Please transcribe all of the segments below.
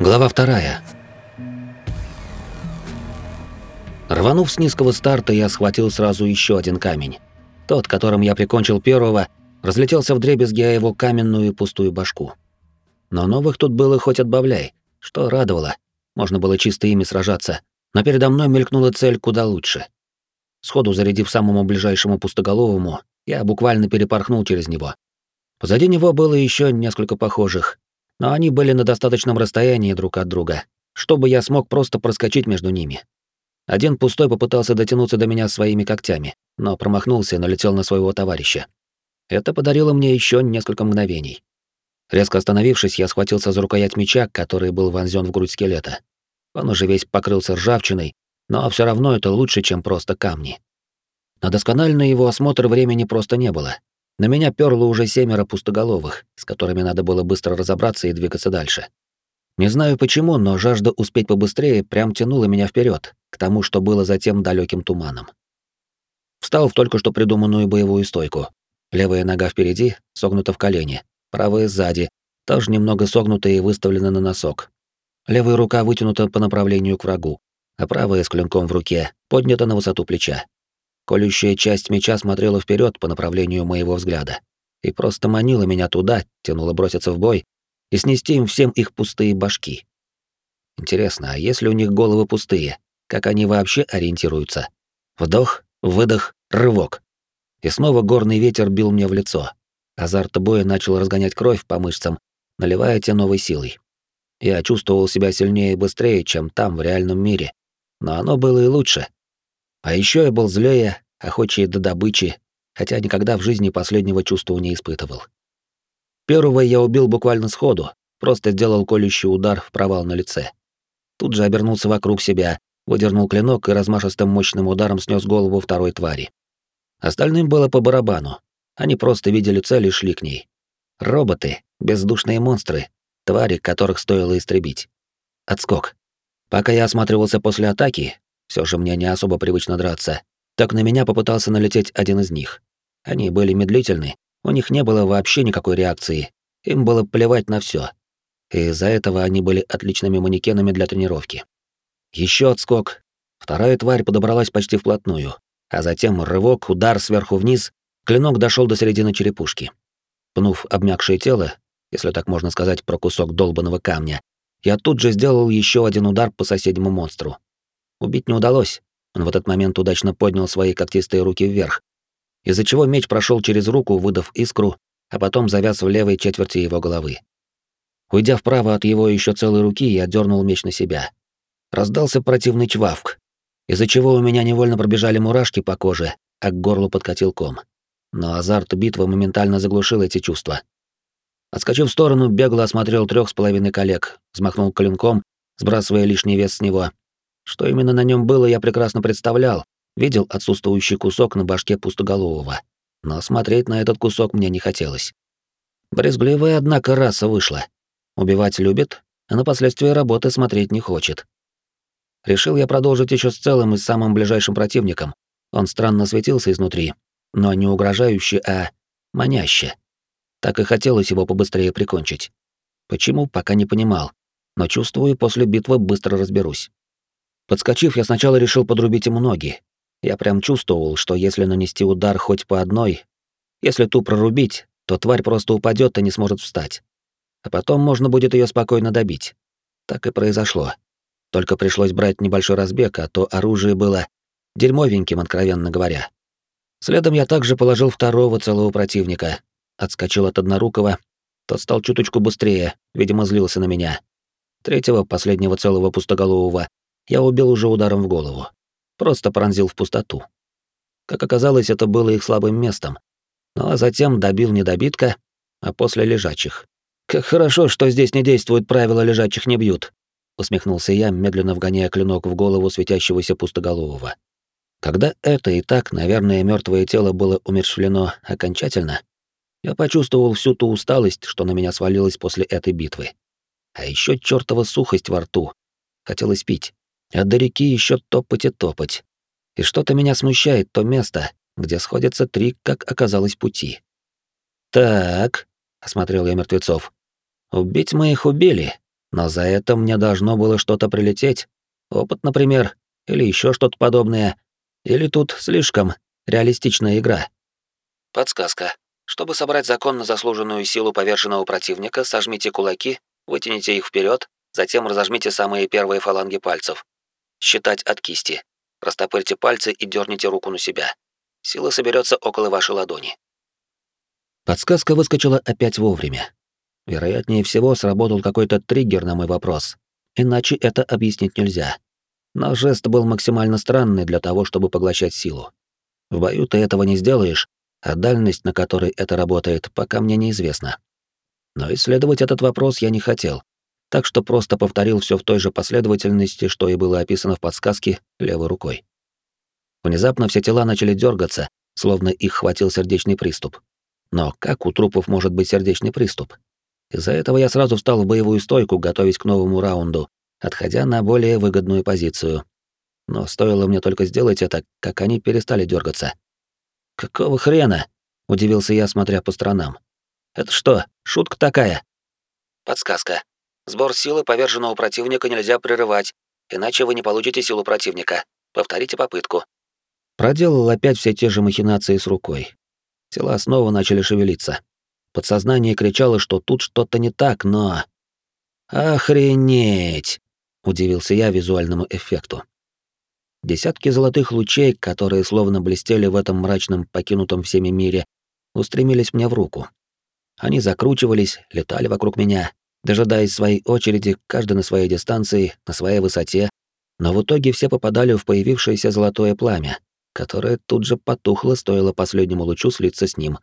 Глава вторая. Рванув с низкого старта, я схватил сразу еще один камень. Тот, которым я прикончил первого, разлетелся в дребезги о его каменную и пустую башку. Но новых тут было хоть отбавляй, что радовало. Можно было чисто ими сражаться, но передо мной мелькнула цель куда лучше. Сходу зарядив самому ближайшему пустоголовому, я буквально перепорхнул через него. Позади него было еще несколько похожих, но они были на достаточном расстоянии друг от друга, чтобы я смог просто проскочить между ними. Один пустой попытался дотянуться до меня своими когтями, но промахнулся и налетел на своего товарища. Это подарило мне еще несколько мгновений. Резко остановившись, я схватился за рукоять меча, который был вонзен в грудь скелета. Он уже весь покрылся ржавчиной, но все равно это лучше, чем просто камни. На доскональный его осмотр времени просто не было. На меня перло уже семеро пустоголовых, с которыми надо было быстро разобраться и двигаться дальше. Не знаю почему, но жажда успеть побыстрее прям тянула меня вперед, к тому, что было затем далеким туманом. Встал в только что придуманную боевую стойку. Левая нога впереди, согнута в колени, правая сзади, тоже немного согнута и выставлена на носок. Левая рука вытянута по направлению к врагу, а правая с клинком в руке поднята на высоту плеча. Колющая часть меча смотрела вперед по направлению моего взгляда и просто манила меня туда, тянула броситься в бой и снести им всем их пустые башки. Интересно, а если у них головы пустые, как они вообще ориентируются? Вдох, выдох, рывок. И снова горный ветер бил мне в лицо. Азарт боя начал разгонять кровь по мышцам, наливая те новой силой. Я чувствовал себя сильнее и быстрее, чем там, в реальном мире. Но оно было и лучше. А еще я был злее, охочий до добычи, хотя никогда в жизни последнего чувства не испытывал. Первого я убил буквально сходу, просто сделал колющий удар в провал на лице. Тут же обернулся вокруг себя, выдернул клинок и размашистым мощным ударом снес голову второй твари. Остальным было по барабану. Они просто видели цель и шли к ней. Роботы, бездушные монстры, твари, которых стоило истребить. Отскок. Пока я осматривался после атаки, все же мне не особо привычно драться, так на меня попытался налететь один из них. Они были медлительны, у них не было вообще никакой реакции, им было плевать на все. И из-за этого они были отличными манекенами для тренировки. Еще отскок. Вторая тварь подобралась почти вплотную, а затем рывок, удар сверху вниз, клинок дошел до середины черепушки. Пнув обмякшее тело, если так можно сказать про кусок долбанного камня, я тут же сделал еще один удар по соседнему монстру. Убить не удалось. Он в этот момент удачно поднял свои когтистые руки вверх, из-за чего меч прошел через руку, выдав искру, а потом завяз в левой четверти его головы. Уйдя вправо от его еще целой руки, я дернул меч на себя. Раздался противный чвавк, из-за чего у меня невольно пробежали мурашки по коже, а к горлу подкатил ком. Но азарт битвы моментально заглушил эти чувства. Отскочив в сторону, бегло осмотрел трех с половиной коллег, взмахнул клинком, сбрасывая лишний вес с него, что именно на нем было, я прекрасно представлял, видел отсутствующий кусок на башке пустоголового, но смотреть на этот кусок мне не хотелось. Брезгливая, однако, раса вышла. Убивать любит, а на последствия работы смотреть не хочет. Решил я продолжить еще с целым и самым ближайшим противником. Он странно светился изнутри, но не угрожающе, а маняще. Так и хотелось его побыстрее прикончить. Почему, пока не понимал, но чувствую, после битвы быстро разберусь. Подскочив, я сначала решил подрубить ему ноги. Я прям чувствовал, что если нанести удар хоть по одной, если ту прорубить, то тварь просто упадет и не сможет встать. А потом можно будет ее спокойно добить. Так и произошло. Только пришлось брать небольшой разбег, а то оружие было дерьмовеньким, откровенно говоря. Следом я также положил второго целого противника, отскочил от однорукого, тот стал чуточку быстрее, видимо, злился на меня. Третьего, последнего целого пустоголового, я убил уже ударом в голову. Просто пронзил в пустоту. Как оказалось, это было их слабым местом. Ну а затем добил недобитка, а после лежачих. «Как хорошо, что здесь не действуют правила «лежачих не бьют», — усмехнулся я, медленно вгоняя клинок в голову светящегося пустоголового. Когда это и так, наверное, мертвое тело было умерщвлено окончательно, я почувствовал всю ту усталость, что на меня свалилась после этой битвы. А еще чертова сухость во рту. Хотелось пить а до реки еще топать и топать. И что-то меня смущает то место, где сходятся три, как оказалось, пути. «Так», — осмотрел я мертвецов. Убить мы их убили, но за это мне должно было что-то прилететь. Опыт, например, или еще что-то подобное. Или тут слишком реалистичная игра. Подсказка. Чтобы собрать законно заслуженную силу поверженного противника, сожмите кулаки, вытяните их вперед, затем разожмите самые первые фаланги пальцев. Считать от кисти. Растопырьте пальцы и дерните руку на себя. Сила соберется около вашей ладони. Подсказка выскочила опять вовремя. Вероятнее всего, сработал какой-то триггер на мой вопрос. Иначе это объяснить нельзя. Но жест был максимально странный для того, чтобы поглощать силу. В бою ты этого не сделаешь, а дальность, на которой это работает, пока мне неизвестна. Но исследовать этот вопрос я не хотел, так что просто повторил все в той же последовательности, что и было описано в подсказке левой рукой. Внезапно все тела начали дергаться, словно их хватил сердечный приступ. Но как у трупов может быть сердечный приступ? Из-за этого я сразу встал в боевую стойку, готовясь к новому раунду, отходя на более выгодную позицию. Но стоило мне только сделать это, как они перестали дергаться. «Какого хрена?» — удивился я, смотря по сторонам. «Это что, шутка такая?» Подсказка. Сбор силы поверженного противника нельзя прерывать, иначе вы не получите силу противника. Повторите попытку. Проделал опять все те же махинации с рукой. Тела снова начали шевелиться. Подсознание кричало, что тут что-то не так, но... «Охренеть!» — удивился я визуальному эффекту. Десятки золотых лучей, которые словно блестели в этом мрачном, покинутом всеми мире, устремились мне в руку. Они закручивались, летали вокруг меня, дожидаясь своей очереди, каждый на своей дистанции, на своей высоте, но в итоге все попадали в появившееся золотое пламя, которое тут же потухло, стоило последнему лучу слиться с ним.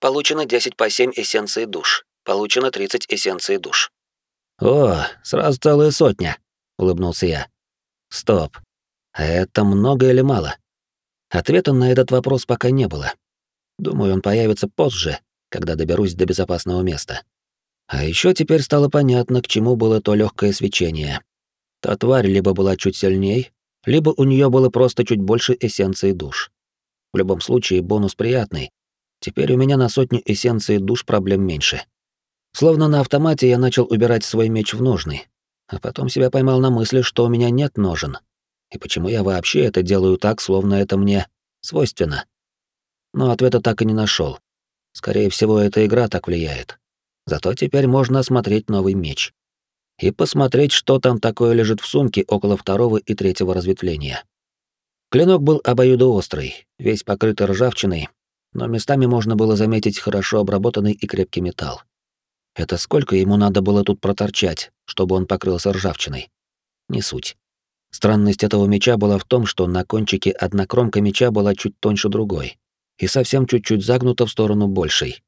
Получено 10 по 7 эссенций душ. Получено 30 эссенций душ. «О, сразу целая сотня», — улыбнулся я. «Стоп. А это много или мало?» Ответа на этот вопрос пока не было. Думаю, он появится позже, когда доберусь до безопасного места. А еще теперь стало понятно, к чему было то легкое свечение. Та тварь либо была чуть сильней, либо у нее было просто чуть больше эссенции душ. В любом случае, бонус приятный. Теперь у меня на сотню эссенции душ проблем меньше. Словно на автомате я начал убирать свой меч в ножны, а потом себя поймал на мысли, что у меня нет ножен. И почему я вообще это делаю так, словно это мне свойственно? Но ответа так и не нашел. Скорее всего, эта игра так влияет. Зато теперь можно осмотреть новый меч. И посмотреть, что там такое лежит в сумке около второго и третьего разветвления. Клинок был обоюдоострый, весь покрытый ржавчиной, но местами можно было заметить хорошо обработанный и крепкий металл. Это сколько ему надо было тут проторчать, чтобы он покрылся ржавчиной? Не суть. Странность этого меча была в том, что на кончике одна кромка меча была чуть тоньше другой и совсем чуть-чуть загнута в сторону большей.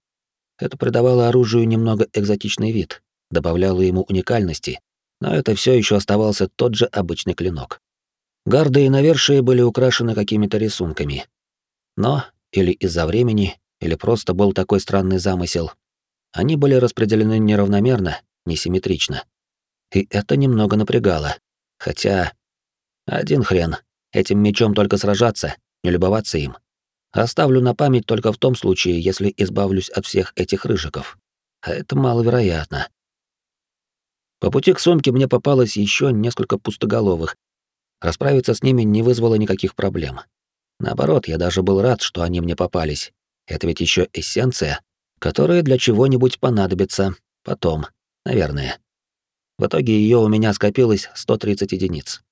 Это придавало оружию немного экзотичный вид, добавляло ему уникальности, но это все еще оставался тот же обычный клинок. Гарды и навершие были украшены какими-то рисунками. Но или из-за времени, или просто был такой странный замысел, они были распределены неравномерно, несимметрично. И это немного напрягало. Хотя... Один хрен. Этим мечом только сражаться, не любоваться им. Оставлю на память только в том случае, если избавлюсь от всех этих рыжиков. А это маловероятно. По пути к сумке мне попалось еще несколько пустоголовых. Расправиться с ними не вызвало никаких проблем. Наоборот, я даже был рад, что они мне попались. Это ведь еще эссенция, которая для чего-нибудь понадобится потом, наверное. В итоге ее у меня скопилось 130 единиц.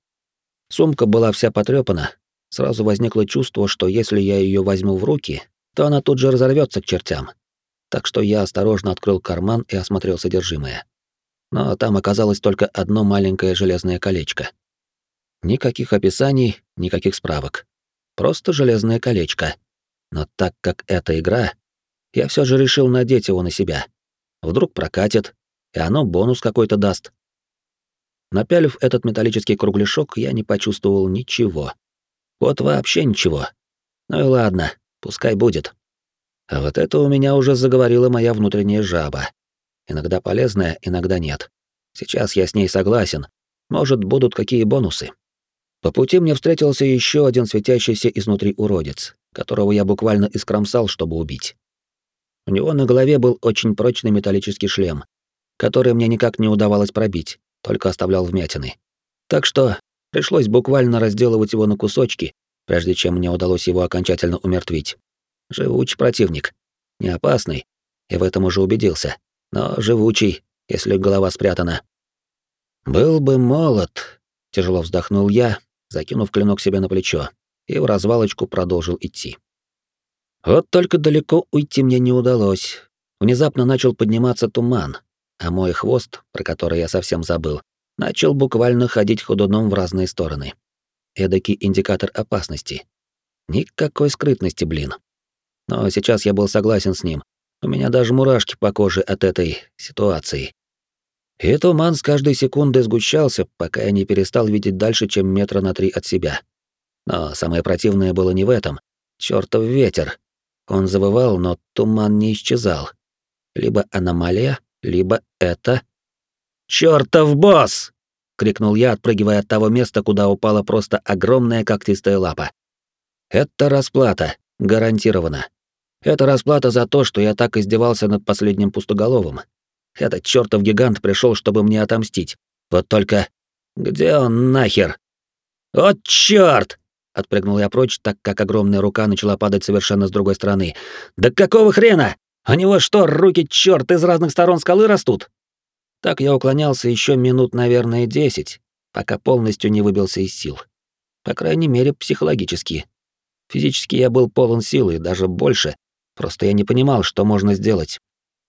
Сумка была вся потрепана. Сразу возникло чувство, что если я ее возьму в руки, то она тут же разорвется к чертям. Так что я осторожно открыл карман и осмотрел содержимое. Но там оказалось только одно маленькое железное колечко. Никаких описаний, никаких справок. Просто железное колечко. Но так как это игра, я все же решил надеть его на себя. Вдруг прокатит, и оно бонус какой-то даст. Напялив этот металлический кругляшок, я не почувствовал ничего. Вот вообще ничего. Ну и ладно, пускай будет. А вот это у меня уже заговорила моя внутренняя жаба. Иногда полезная, иногда нет. Сейчас я с ней согласен. Может, будут какие бонусы. По пути мне встретился еще один светящийся изнутри уродец, которого я буквально искромсал, чтобы убить. У него на голове был очень прочный металлический шлем, который мне никак не удавалось пробить, только оставлял вмятины. Так что пришлось буквально разделывать его на кусочки, прежде чем мне удалось его окончательно умертвить. Живучий противник. Не опасный, я в этом уже убедился, но живучий, если голова спрятана. «Был бы молод», — тяжело вздохнул я, закинув клинок себе на плечо, и в развалочку продолжил идти. Вот только далеко уйти мне не удалось. Внезапно начал подниматься туман, а мой хвост, про который я совсем забыл, начал буквально ходить ходуном в разные стороны. Эдакий индикатор опасности. Никакой скрытности, блин. Но сейчас я был согласен с ним. У меня даже мурашки по коже от этой ситуации. И туман с каждой секундой сгущался, пока я не перестал видеть дальше, чем метра на три от себя. Но самое противное было не в этом. Чёртов ветер. Он завывал, но туман не исчезал. Либо аномалия, либо это... «Чёртов босс!» — крикнул я, отпрыгивая от того места, куда упала просто огромная когтистая лапа. «Это расплата, гарантированно. Это расплата за то, что я так издевался над последним пустоголовым. Этот чёртов гигант пришёл, чтобы мне отомстить. Вот только... Где он нахер? «От чёрт!» — отпрыгнул я прочь, так как огромная рука начала падать совершенно с другой стороны. «Да какого хрена? У него что, руки чёрт из разных сторон скалы растут?» Так я уклонялся еще минут, наверное, десять, пока полностью не выбился из сил. По крайней мере, психологически. Физически я был полон силы, даже больше, просто я не понимал, что можно сделать.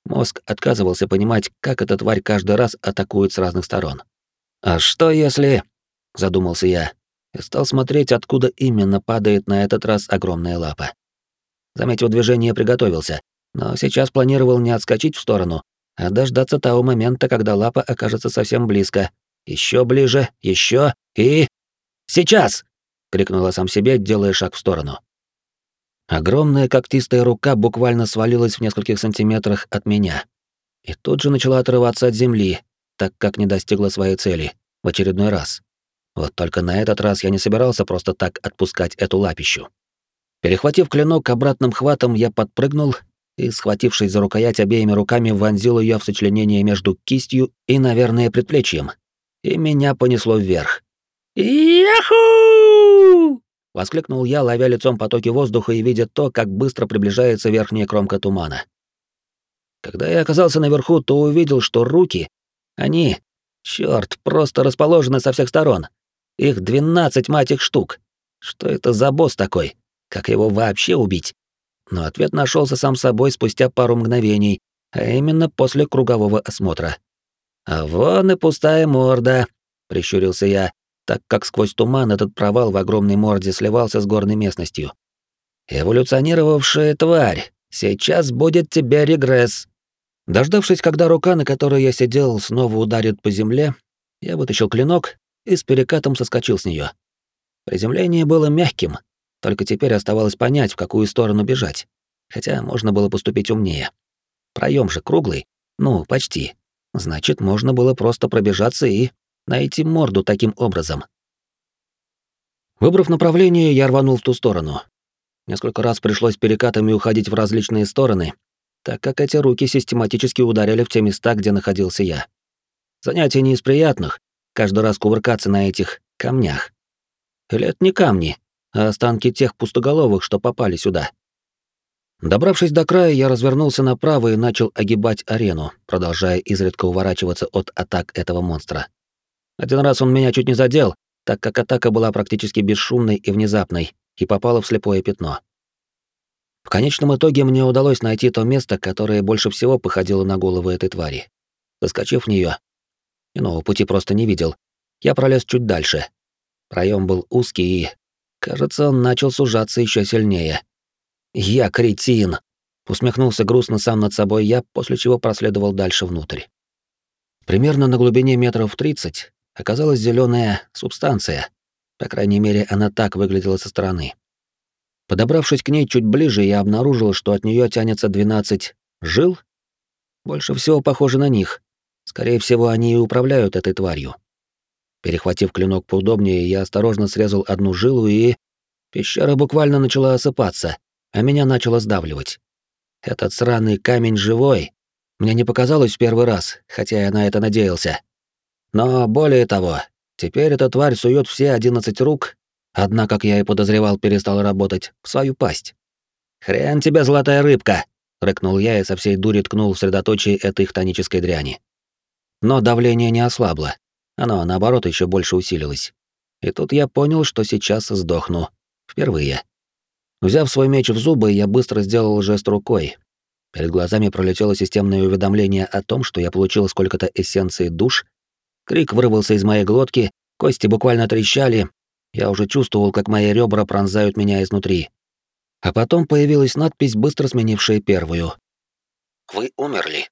Мозг отказывался понимать, как эта тварь каждый раз атакует с разных сторон. «А что если...» — задумался я, и стал смотреть, откуда именно падает на этот раз огромная лапа. Заметив движение, приготовился, но сейчас планировал не отскочить в сторону, а дождаться того момента, когда лапа окажется совсем близко. Еще ближе, еще и... «Сейчас!» — крикнула сам себе, делая шаг в сторону. Огромная когтистая рука буквально свалилась в нескольких сантиметрах от меня. И тут же начала отрываться от земли, так как не достигла своей цели, в очередной раз. Вот только на этот раз я не собирался просто так отпускать эту лапищу. Перехватив клинок обратным хватом, я подпрыгнул и, схватившись за рукоять обеими руками, вонзил ее в сочленение между кистью и, наверное, предплечьем. И меня понесло вверх. «Яху!» — воскликнул я, ловя лицом потоки воздуха и видя то, как быстро приближается верхняя кромка тумана. Когда я оказался наверху, то увидел, что руки, они, черт, просто расположены со всех сторон. Их двенадцать, мать их, штук. Что это за босс такой? Как его вообще убить? Но ответ нашелся сам собой спустя пару мгновений, а именно после кругового осмотра. «А вон и пустая морда», — прищурился я, так как сквозь туман этот провал в огромной морде сливался с горной местностью. «Эволюционировавшая тварь, сейчас будет тебе регресс». Дождавшись, когда рука, на которой я сидел, снова ударит по земле, я вытащил клинок и с перекатом соскочил с нее. Приземление было мягким, только теперь оставалось понять, в какую сторону бежать. Хотя можно было поступить умнее. Проем же круглый. Ну, почти. Значит, можно было просто пробежаться и найти морду таким образом. Выбрав направление, я рванул в ту сторону. Несколько раз пришлось перекатами уходить в различные стороны, так как эти руки систематически ударяли в те места, где находился я. Занятие не из приятных, каждый раз кувыркаться на этих камнях. Или это не камни, а останки тех пустоголовых, что попали сюда. Добравшись до края, я развернулся направо и начал огибать арену, продолжая изредка уворачиваться от атак этого монстра. Один раз он меня чуть не задел, так как атака была практически бесшумной и внезапной, и попала в слепое пятно. В конечном итоге мне удалось найти то место, которое больше всего походило на голову этой твари. Заскочив в нее, иного пути просто не видел, я пролез чуть дальше. Проем был узкий и Кажется, он начал сужаться еще сильнее. «Я кретин!» — усмехнулся грустно сам над собой я, после чего проследовал дальше внутрь. Примерно на глубине метров 30 оказалась зеленая субстанция. По крайней мере, она так выглядела со стороны. Подобравшись к ней чуть ближе, я обнаружил, что от нее тянется 12 жил. Больше всего похоже на них. Скорее всего, они и управляют этой тварью. Перехватив клинок поудобнее, я осторожно срезал одну жилу и... Пещера буквально начала осыпаться, а меня начало сдавливать. Этот сраный камень живой. Мне не показалось в первый раз, хотя я на это надеялся. Но более того, теперь эта тварь сует все одиннадцать рук, одна, как я и подозревал, перестала работать, в свою пасть. «Хрен тебе, золотая рыбка!» — рыкнул я и со всей дури ткнул в средоточие этой хтонической дряни. Но давление не ослабло, оно, наоборот, еще больше усилилось. И тут я понял, что сейчас сдохну. Впервые. Взяв свой меч в зубы, я быстро сделал жест рукой. Перед глазами пролетело системное уведомление о том, что я получил сколько-то эссенций душ. Крик вырвался из моей глотки, кости буквально трещали. Я уже чувствовал, как мои ребра пронзают меня изнутри. А потом появилась надпись, быстро сменившая первую. «Вы умерли.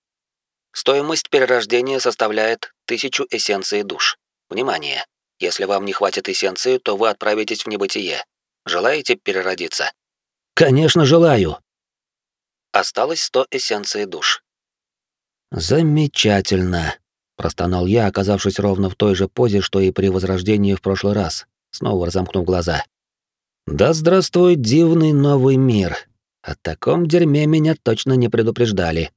Стоимость перерождения составляет тысячу эссенций душ. Внимание! Если вам не хватит эссенции, то вы отправитесь в небытие. Желаете переродиться? Конечно, желаю. Осталось 100 эссенций душ. Замечательно, простонал я, оказавшись ровно в той же позе, что и при возрождении в прошлый раз, снова разомкнув глаза. Да здравствует дивный новый мир. О таком дерьме меня точно не предупреждали.